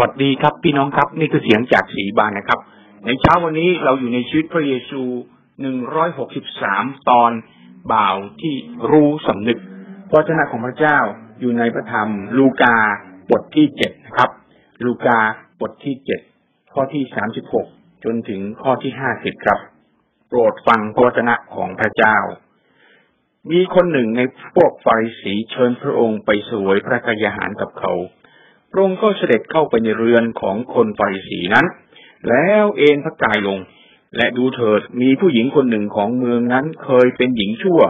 วัสดีครับ พี่น้องครับ นี่คือเสียงจากสีบานนะครับ ในเช้าวันนี้เราอยู่ในชีวิตพระเยซูหนึ่งร้อยหกสิบสามตอนบ่าวที่รู้สำนึกพระเจ้าของพระเจ้าอยู่ในพระธรรม ลูกาบทที่เจ็ดนะครับ ลูกาบทที่เจ็ดข้อที่สามสิบหกจนถึงข้อที่ห้าสิบครับ โปรดฟังพระวจนะของพระเจ้า มีคนหนึ่งในพวกฟาริสีเชิญพระองค์ไปสวยพระกยาหารกับเขา พระองค์ก็เสด็จเข้าไปในเรือนของคนฟาริสีนั้น แล้วเอนพระกายลง และดูเถิดมีผู้หญิงคนหนึ่งของเมืองนั้นเคยเป็นหญิงชั่ว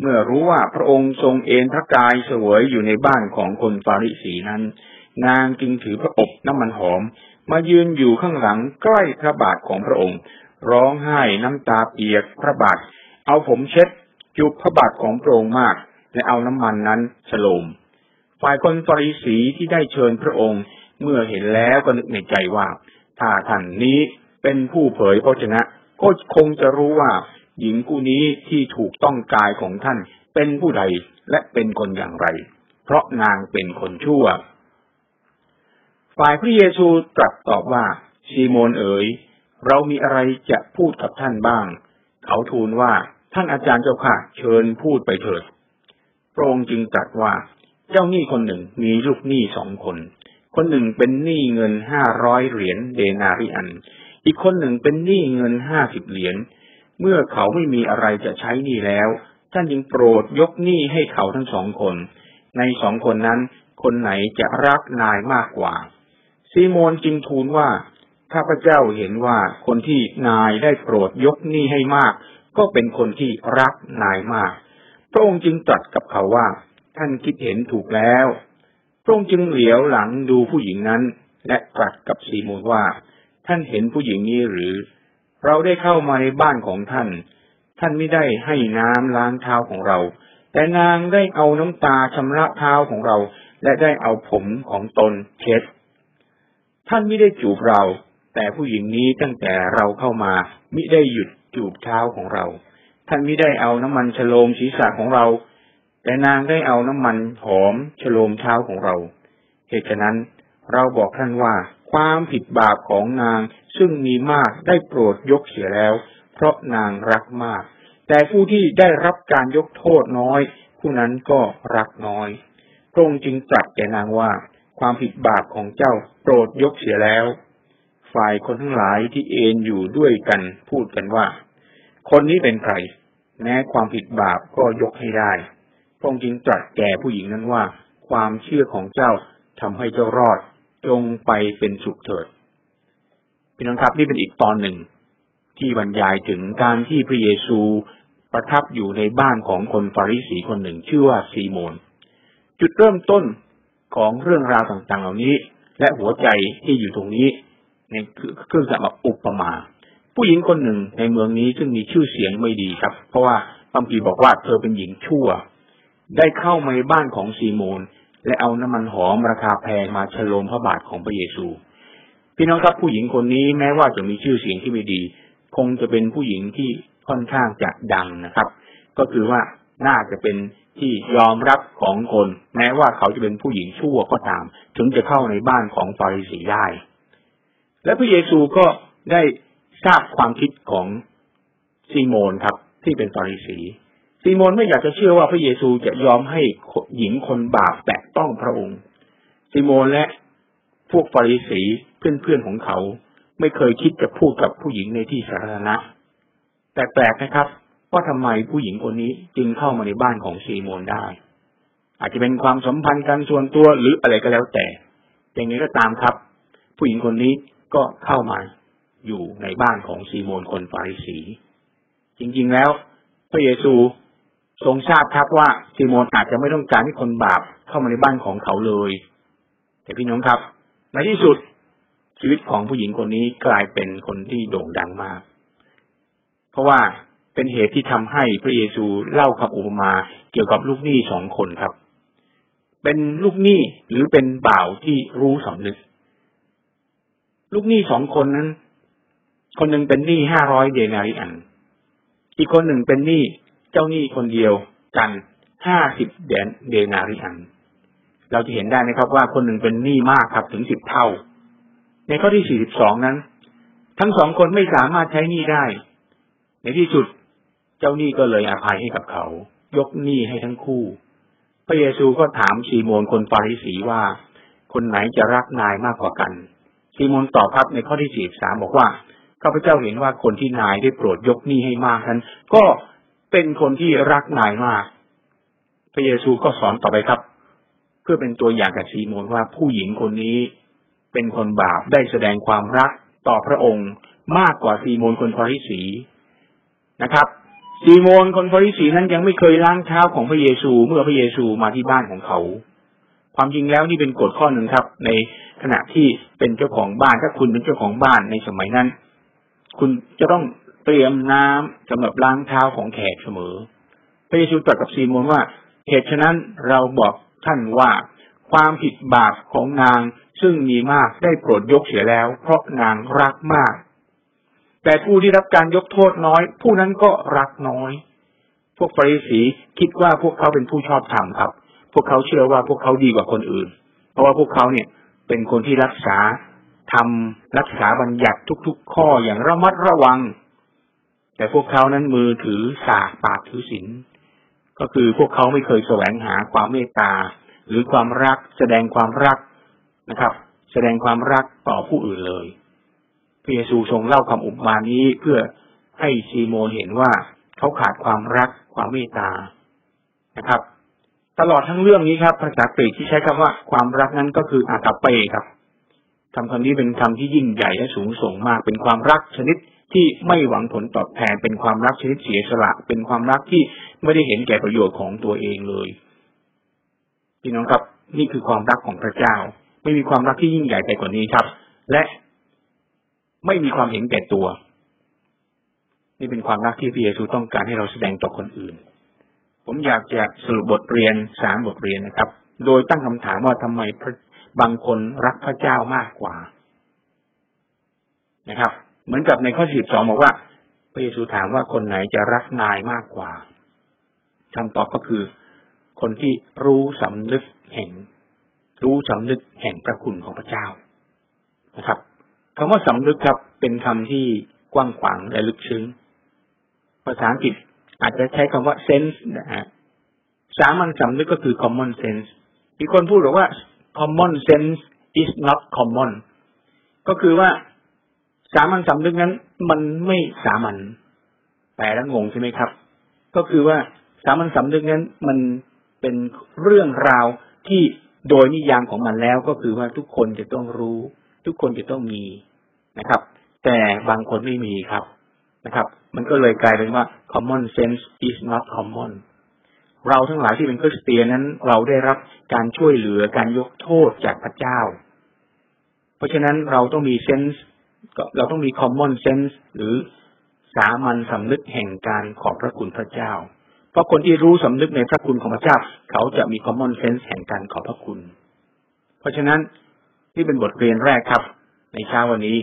เมื่อรู้ว่าพระองค์ทรงเอนพระกายเสวยอยู่ในบ้านของคนฟาริสีนั้น นางจึงถือพระอบน้ำมันหอม มายืนอยู่ข้างหลังใกล้พระบาทของพระองค์ ร้องไห้น้ำตาเปียกพระบาท เอาผมเช็ดจุบพระบาทของพระองค์มาก และเอาน้ำมันนั้นฉโลม ฝ่ายคนฟาริสีที่ได้เชิญพระองค์ เมื่อเห็นแล้วก็นึกในใจว่า ถ้าท่านนี้เป็นผู้เผยพระชนะ ก็คงจะรู้ว่า หญิงผู้นี้ที่ถูกต้องกายของท่านเป็นผู้ใดและเป็นคนอย่างไร เพราะนางเป็นคนชั่ว ฝ่ายพระเยซูตรัสตอบว่าซีโมนเอ๋ยเรามีอะไรจะพูดกับท่านบ้าง เขาทูลว่าท่านอาจารย์เจ้าค่ะ เชิญพูดไปเถิดพระองค์จึงตรัสว่า เจ้าหนี้คนหนึ่งมีลูกหนี้สองคน คนหนึ่งเป็นหนี้เงินห้าร้อยเหรียญเดนาริอัน อีกคนหนึ่งเป็นหนี้เงินห้าสิบเหรียญ เมื่อเขาไม่มีอะไรจะใช้หนี้แล้ว ท่านจึงโปรดยกหนี้ให้เขาทั้งสองคน ในสองคนนั้น คนไหนจะรักนายมากกว่า ซีโมนจึงทูลว่าข้าพเจ้าเห็นว่าคนที่นายได้โปรดยกหนี้ให้มาก ก็เป็นคนที่รักนายมาก พระองค์จึงตรัสกับเขาว่า ท่านคิดเห็นถูกแล้วพระองค์จึงเหลียวหลังดูผู้หญิงนั้น และตรัสกับซีโมนว่า ท่านเห็นผู้หญิงนี้หรือ เราได้เข้ามาในบ้านของท่าน ท่านไม่ได้ให้น้ำล้างเท้าของเรา แต่นางได้เอาน้ำตาชำระเท้าของเรา และได้เอาผมของตนเช็ด ท่านไม่ได้จูบเรา แต่ผู้หญิงนี้ตั้งแต่เราเข้ามามิได้หยุดจูบเท้าของเรา ท่านไม่ได้เอาน้ำมันฉโลมศีรษะของเรา แต่นางได้เอาน้ำมันหอมฉโลมเท้าของเรา เหตุฉะนั้นเราบอกท่านว่าความผิดบาปของนางซึ่งมีมากได้โปรดยกเสียแล้ว เพราะนางรักมาก แต่ผู้ที่ได้รับการยกโทษน้อย ผู้นั้นก็รักน้อยพระองค์จึงตรัสแก่นางว่า ความผิดบาปของเจ้าโปรดยกเสียแล้ว ฝ่ายคนทั้งหลายที่เอนอยู่ด้วยกันพูดกันว่า คนนี้เป็นใคร แม้ความผิดบาปก็ยกให้ได้ พระองค์จึงตรัสแก่ผู้หญิงนั้นว่า ความเชื่อของเจ้าทำให้เจ้ารอด จงไปเป็นสุขเถิดพี่น้องครับนี่เป็นอีกตอนหนึ่ง ที่บรรยายถึงการที่พระเยซูประทับอยู่ในบ้านของคนฟาริสีคนหนึ่งชื่อว่าซีโมน จุดเริ่มต้นของเรื่องราวต่างๆ เหล่านี้ และหัวใจที่อยู่ตรงนี้ในเครื่องสัมอุปมา ผู้หญิงคนหนึ่งในเมืองนี้ซึ่งมีชื่อเสียงไม่ดีครับ เพราะว่าบางทีบอกว่าเธอเป็นหญิงชั่ว ได้เข้ามาในบ้านของซีโมน และเอาน้ำมันหอมราคาแพงมาฉโลมพระบาทของพระเยซู พี่น้องครับผู้หญิงคนนี้แม้ว่าจะมีชื่อเสียงที่ไม่ดี คงจะเป็นผู้หญิงที่ค่อนข้างจะดังนะครับ ก็คือว่าน่าจะเป็นที่ยอมรับของคน แม้ว่าเขาจะเป็นผู้หญิงชั่วก็ตาม ถึงจะเข้าในบ้านของฟาริสีได้ และพระเยซูก็ได้ทราบความคิดของซีโมนครับ ที่เป็นฟาริสี ซีโมนไม่อยากจะเชื่อว่าพระเยซูจะยอมให้หญิงคนบาปแตะต้องพระองค์ซีโมนและพวกฟาริสีเพื่อนๆของเขา ไม่เคยคิดจะพูดกับผู้หญิงในที่สาธารณะ แต่แปลกนะครับว่าทำไมผู้หญิงคนนี้จึงเข้ามาในบ้านของซีโมนได้ อาจจะเป็นความสัมพันธ์กันส่วนตัวหรืออะไรก็แล้วแต่อย่างนี้ก็ตามครับ ผู้หญิงคนนี้ก็เข้ามาอยู่ในบ้านของซีโมนคนฟาริสี จริงๆแล้ว พระเยซู ทรงทราบครับว่าซีโมนอาจจะไม่ต้องการให้คนบาปเข้ามาในบ้านของเขาเลย แต่พี่น้องครับ ในที่สุดชีวิตของผู้หญิงคนนี้กลายเป็นคนที่โด่งดังมาก เพราะว่าเป็นเหตุที่ทำให้พระเยซูเล่าคำอุปมาเกี่ยวกับลูกหนี้สองคนครับ เป็นลูกหนี้หรือเป็นบ่าวที่รู้สำนึก ลูกหนี้สองคนนั้น คนหนึ่งเป็นหนี้ห้าร้อยเดนาริอัน อีกคนหนึ่งเป็นหนี้ จ้าหนี้คนเดียวกันห้าสิบเดนาริอัน เราจะเห็นได้นะครับว่าคนหนึ่งเป็นหนี้มากครับถึงสิบเท่า ในข้อที่สี่สิบสองนั้น ทั้งสองคนไม่สามารถใช้หนี้ได้ ในที่สุดเจ้าหนี้ก็เลยอภัยให้กับเขา ยกหนี้ให้ทั้งคู่ พระเยซูก็ถามซีโมนคนฟาริสีว่า คนไหนจะรักนายมากกว่ากันซีโมนตอบครับในข้อที่สี่สามบอกว่าข้าพเจ้าเห็นว่าคนที่นายได้โปรดยกหนี้ให้มากนั้น ก็ เป็นคนที่รักนายมาก พระเยซูก็สอนต่อไปครับ เพื่อเป็นตัวอย่างกับซีโมนว่าผู้หญิงคนนี้เป็นคนบาปได้แสดงความรักต่อพระองค์มากกว่าซีโมนคนฟาริสีนะครับซีโมนคนฟาริสีนั้นยังไม่เคยล้างเท้าของพระเยซูเมื่อพระเยซูมาที่บ้านของเขา ความจริงแล้วนี่เป็นกฎข้อหนึ่งครับ ในขณะที่เป็นเจ้าของบ้านถ้าคุณเป็นเจ้าของบ้านในสมัยนั้น คุณจะต้อง เตรียมน้ำสำหรับล้างเท้าของแขกเสมอ พระเยซูตรัสกับซีโมนว่าเหตุฉะนั้นเราบอกท่านว่าความผิดบาปของนางซึ่งมีมากได้โปรดยกเสียแล้ว เพราะนางรักมาก แต่ผู้ที่รับการยกโทษน้อย ผู้นั้นก็รักน้อย พวกฟาริสีคิดว่าพวกเขาเป็นผู้ชอบธรรมครับ พวกเขาเชื่อว่าพวกเขาดีกว่าคนอื่น เพราะว่าพวกเขาเนี่ยเป็นคนที่รักษาทำรักษาบัญญัติทุก ๆ ข้ออย่างระมัดระวัง แต่พวกเขานั้นมือถือสากปากถือศีลก็คือพวกเขาไม่เคยแสวงหาความเมตตา หรือความรักแสดงความรักนะครับ แสดงความรักต่อผู้อื่นเลยพระเยซูทรงเล่าคำอุปมานี้เพื่อให้ซีโมนเห็นว่าเขาขาดความรักความเมตตานะครับ ตลอดทั้งเรื่องนี้ครับภาษากรีกที่ใช้คำว่าความรักนั้นก็คืออากาเปครับคำคำนี้เป็นคำที่ยิ่งใหญ่และสูงส่งมากเป็นความรักชนิด ที่ไม่หวังผลตอบแทนเป็นความรักชนิดเสียสละ เป็นความรักที่ไม่ได้เห็นแก่ประโยชน์ของตัวเองเลยพี่น้องครับ นี่คือความรักของพระเจ้า ไม่มีความรักที่ยิ่งใหญ่ไปกว่านี้ครับ และไม่มีความเห็นแก่ตัว นี่เป็นความรักที่พระเยซูต้องการให้เราแสดงต่อคนอื่น ผมอยากจะสรุปบทเรียนสามบทเรียนนะครับ โดยตั้งคำถามว่าทำไมบางคนรักพระเจ้ามากกว่านะครับ เหมือนกับในข้อสิบสองบอกว่าพระเยซูถามว่าคนไหนจะรักนายมากกว่าคำตอบก็คือ คนที่รู้สำนึกเห็น รู้สำนึกแห่งพระคุณของพระเจ้านะครับคำว่าสำนึกครับเป็นคำที่กว้างขวางและลึกซึ้ง ภาษาอังกฤษอาจจะใช้คำว่า sense นะฮะสามัญสำนึกก็คือ common sense มีคนพูดบอกว่า common sense is not common ก็คือว่า สามัญสำนึกนั้น มันไม่สามัญแปลแล้วงงใช่ไหมครับ ก็คือว่าสามัญสำนึกนั้น มันเป็นเรื่องราวที่โดยนิยามของมันแล้วก็คือว่าทุกคนจะต้องรู้ ทุกคนจะต้องมีนะครับ แต่บางคนไม่มีครับนะครับ มันก็เลยกลายเป็นว่า common sense is not common เราทั้งหลายที่เป็นคริสเตียนนั้น เราได้รับการช่วยเหลือการยกโทษจากพระเจ้า เพราะฉะนั้นเราต้องมีเซนส์เราต้องมี common sense หรือสามัญสำนึกแห่งการขอบพระคุณพระเจ้า เพราะคนที่รู้สำนึกในพระคุณของพระเจ้า เขาจะมี common sense แห่งการขอบพระคุณ เพราะฉะนั้นที่เป็นบทเรียนแรกครับ ในเช้าวันนี้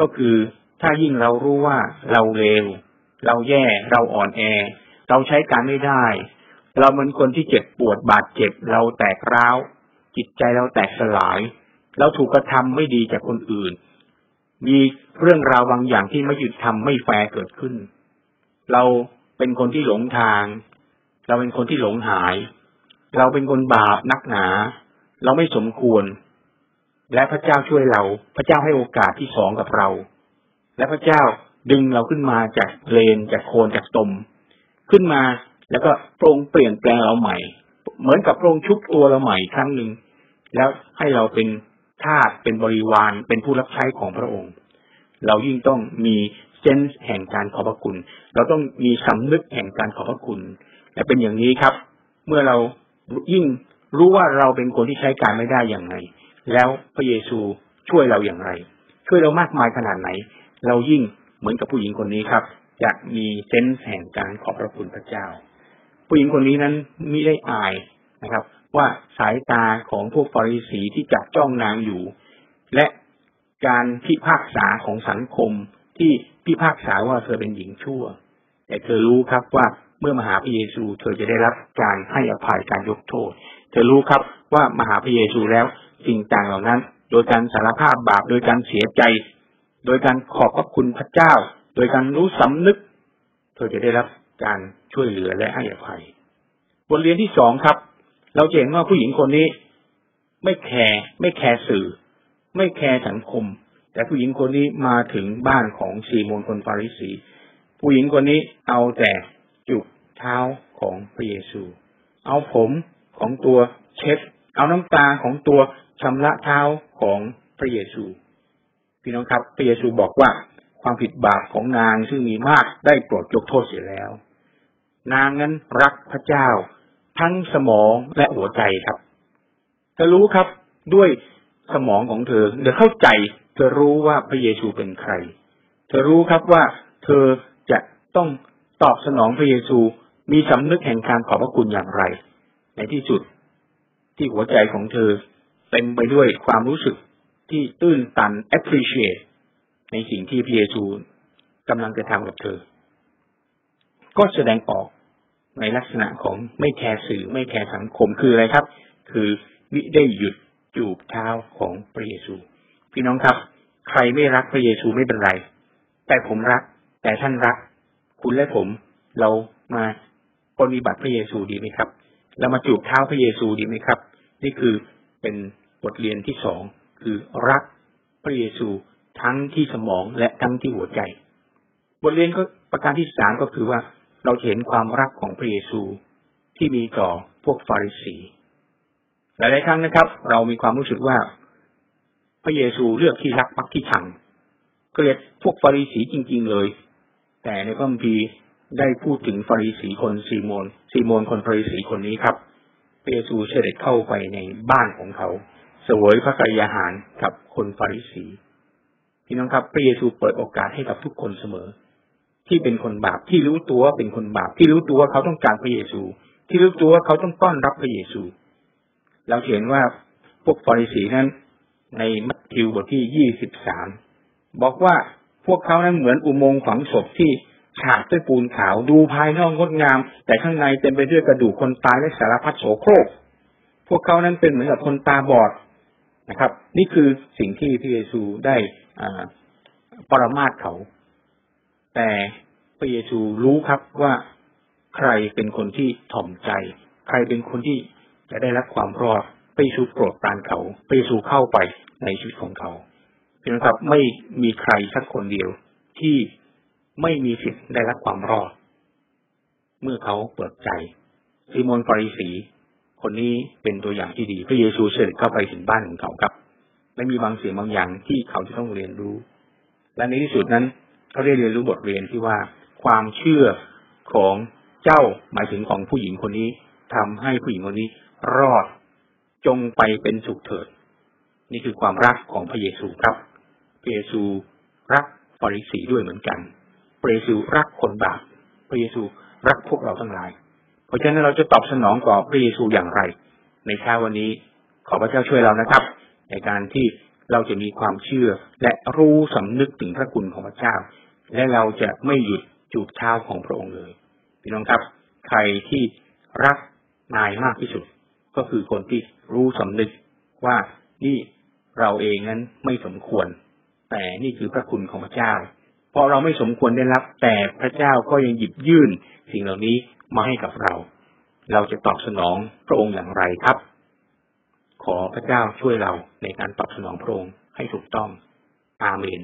ก็คือถ้ายิ่งเรารู้ว่าเราเลวเราแย่เราอ่อนแอ เราใช้การไม่ได้ เราเหมือนคนที่เจ็บปวดบาดเจ็บ เราแตกร้าว จิตใจเราแตกสลาย เราถูกกระทำไม่ดีจากคนอื่น มีเรื่องราวบางอย่างที่ไม่หยุดทำไม่แฟร์เกิดขึ้น เราเป็นคนที่หลงทาง เราเป็นคนที่หลงหาย เราเป็นคนบาปนักหนา เราไม่สมควร และพระเจ้าช่วยเรา พระเจ้าให้โอกาสที่สองกับเรา และพระเจ้าดึงเราขึ้นมาจากเลนจากโคนจากตม ขึ้นมาแล้วก็โปรงเปลี่ยนแปลงเราใหม่ เหมือนกับโปรงชุบตัวเราใหม่ครั้งหนึ่งแล้วให้เราเป็น ทาสเป็นบริวารเป็นผู้รับใช้ของพระองค์ เรายิ่งต้องมีเซนส์แห่งการขอบพระคุณ เราต้องมีสำนึกแห่งการขอบพระคุณและเป็นอย่างนี้ครับ เมื่อเรายิ่งรู้ว่าเราเป็นคนที่ใช้การไม่ได้อย่างไรแล้วพระเยซูช่วยเราอย่างไร ช่วยเรามากมายขนาดไหน เรายิ่งเหมือนกับผู้หญิงคนนี้ครับจะมีเซนส์แห่งการขอบพระคุณพระเจ้า ผู้หญิงคนนี้นั้นไม่ได้อายนะครับ ว่าสายตาของพวกฟาริสีที่จับจ้องนางอยู่ และการพิพากษาของสังคมที่พิพากษาว่าเธอเป็นหญิงชั่ว แต่เธอรู้ครับว่าเมื่อมาหาพระเยซู เธอจะได้รับการให้อภัยการยกโทษ เธอรู้ครับว่ามาหาพระเยซูแล้วสิ่งต่างเหล่านั้น โดยการสารภาพบาปโดยการเสียใจ โดยการขอบพระคุณพระเจ้า โดยการรู้สำนึก เธอจะได้รับการช่วยเหลือและให้อภัย บทเรียนที่สองครับ เราเห็นว่าผู้หญิงคนนี้ ไม่แคร์ไม่แคร์สื่อ ไม่แคร์สังคม แต่ผู้หญิงคนนี้มาถึงบ้านของซีโมนคนฟาริสี ผู้หญิงคนนี้เอาแต่จุกเท้าของพระเยซู เอาผมของตัวเช็ดเอาน้ำตาของตัวชำระเท้าของพระเยซู พี่น้องครับ พระเยซูบอกว่าความผิดบาปของนางซึ่งมีมากได้โปรดยกโทษเสียแล้ว นางนั้นรักพระเจ้า ทั้งสมองและหัวใจครับเธอรู้ครับด้วยสมองของเธอเธอเข้าใจเธอรู้ว่าพระเยซูเป็นใคร เธอรู้ครับว่าเธอจะต้องตอบสนองพระเยซูมีสำนึกแห่งการขอบพระคุณอย่างไร ในที่สุดที่หัวใจของเธอเต็มไปด้วยความรู้สึกที่ตื้นตัน appreciate ในสิ่งที่พระเยซูกำลังจะทำกับเธอ ก็แสดงออก ในลักษณะของไม่แคร์สื่อไม่แคร์สังคมคืออะไรครับ คือมิได้หยุดจูบเท้าของพระเยซู พี่น้องครับ ใครไม่รักพระเยซูไม่เป็นไร แต่ผมรัก แต่ท่านรัก คุณและผมเรามาปฏิบัติพระเยซูดีไหมครับ เรามาจูบเท้าพระเยซูดีไหมครับ นี่คือเป็นบทเรียนที่สองคือรักพระเยซูทั้งที่สมองและทั้งที่หัวใจ บทเรียนก็ประการที่สามก็คือว่า เราเห็นความรักของพระเยซูที่มีต่อพวกฟาริสีหลายๆครั้งนะครับ เรามีความรู้สึกว่า พระเยซูเลือกที่รักมักที่ชังเกลียดพวกฟาริสีจริง ๆ เลย แต่ในพระคัมภีร์ได้พูดถึงฟาริสีคนซีโมนซีโมนคนฟาริสีคนนี้ครับพระเยซูเสด็จเข้าไปในบ้านของเขาเสวยพระกายอาหารกับคนฟาริสีพี่น้องครับ พระเยซูเปิดโอกาสให้กับทุกคนเสมอ ที่เป็นคนบาปที่รู้ตัวเป็นคนบาปที่รู้ตัวว่าเขาต้องการพระเยซู ที่รู้ตัวว่าเขาต้องต้อนรับพระเยซู เราเห็นว่าพวกฟาริสีนั้น ในมัทธิวบทที่ยี่สิบสามบอกว่าพวกเขานั้นเหมือนอุโมงค์ฝังศพที่ฉาบด้วยปูนขาวดูภายนอกงดงาม แต่ข้างในเต็มไปด้วยกระดูกคนตายและสารพัดโสโครก พวกเขานั้นเป็นเหมือนกับคนตาบอดนะครับ นี่คือสิ่งที่พระเยซูได้ปรมาทเขา แต่พระเยซูรู้ครับว่าใครเป็นคนที่ถ่อมใจ ใครเป็นคนที่จะได้รับความรอดพระเยซูโปรดปรานเขาพระเยซูเข้าไปในชีวิตของเขาเพียงครับไม่มีใครสักคนเดียวที่ไม่มีสิทธิ์ได้รับความรอด เมื่อเขาเปิดใจซีโมนฟาริสี คนนี้เป็นตัวอย่างที่ดี พระเยซูเสด็จเข้าไปถึงบ้านของเขาครับ ไม่มีบางสิ่งบางอย่างที่เขาจะต้องเรียนรู้ และในที่สุดนั้น เขาได้เรียนรู้บทเรียนที่ว่าความเชื่อของเจ้าหมายถึงของผู้หญิงคนนี้ทำให้ผู้หญิงคนนี้รอดจงไปเป็นสุขเถิด นี่คือความรักของพระเยซูครับพระเยซูรักฟาริสีด้วยเหมือนกันพระเยซูรักคนบาปพระเยซูรักพวกเราทั้งหลาย เพราะฉะนั้นเราจะตอบสนองต่อพระเยซูอย่างไร ในเช้าวันนี้ขอพระเจ้าช่วยเรานะครับ ในการที่เราจะมีความเชื่อและรู้สำนึกถึงพระคุณของพระเจ้า และเราจะไม่หยุดจูบเท้าของพระองค์เลยพี่น้องครับ ใครที่รักนายมากที่สุด ก็คือคนที่รู้สำนึกว่านี่เราเองนั้นไม่สมควร แต่นี่คือพระคุณของพระเจ้า เพราะเราไม่สมควรได้รับ แต่พระเจ้าก็ยังหยิบยื่น สิ่งเหล่านี้มาให้กับเรา เราจะตอบสนองพระองค์อย่างไรครับ ขอพระเจ้าช่วยเราในการตอบสนองพระองค์ให้ถูกต้อง อาเมน